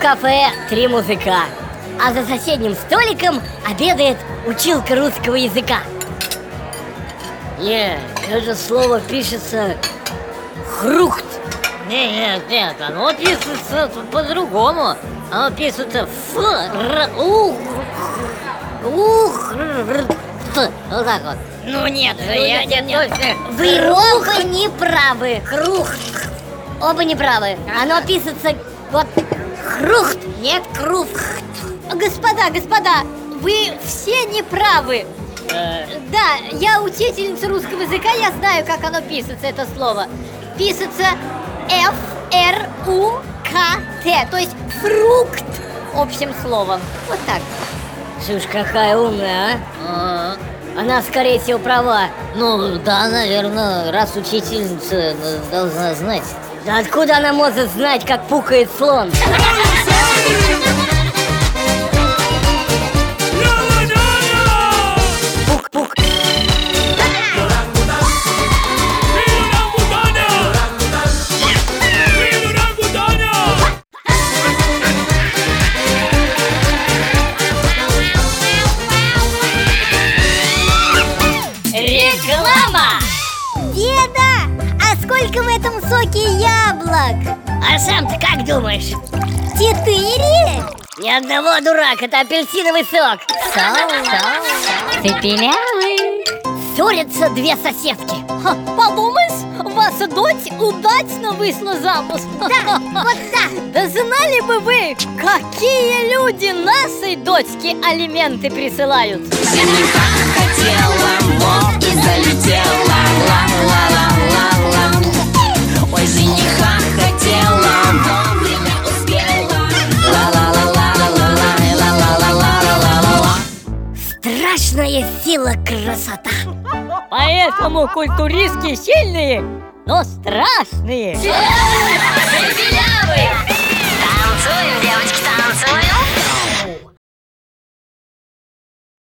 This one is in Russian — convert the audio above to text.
кафе три музыка, а за соседним столиком обедает училка русского языка. Не, это слово пишется хрухт. Не, нет, нет, оно пишется по-другому. Оно пишется ф, р, ух, ух. Вот так вот. Ну нет же, я не точно. Вы оба не правы. Хрухт. Оба не правы. Оно пишется вот хрухт, нет круфт. Господа, господа, вы все неправы. Э, Да, я учительница русского языка, я знаю, как оно пишется, это слово. Пишется F-R-U-K-T, то есть фрукт общим словом. Вот так. Слушай, какая умная, а? а, Она, скорее всего, права. Ну да, наверное, раз учительница э, должна знать. Да откуда она может знать, как пукает слон? Пук-пук. Реклама! Сколько в этом соке яблок? А сам ты как думаешь? Четыре? Ни одного дурак, это апельсиновый сок. Цепелявый. Ссорятся две соседки. Подумаешь, ваша дочь удачно вышла замуж. Да, вот так. Да знали бы вы, какие люди нашей дочке алименты присылают. Жениха хотела, страшная сила красота. Поэтому культуристки сильные, но страшные. Танцуем!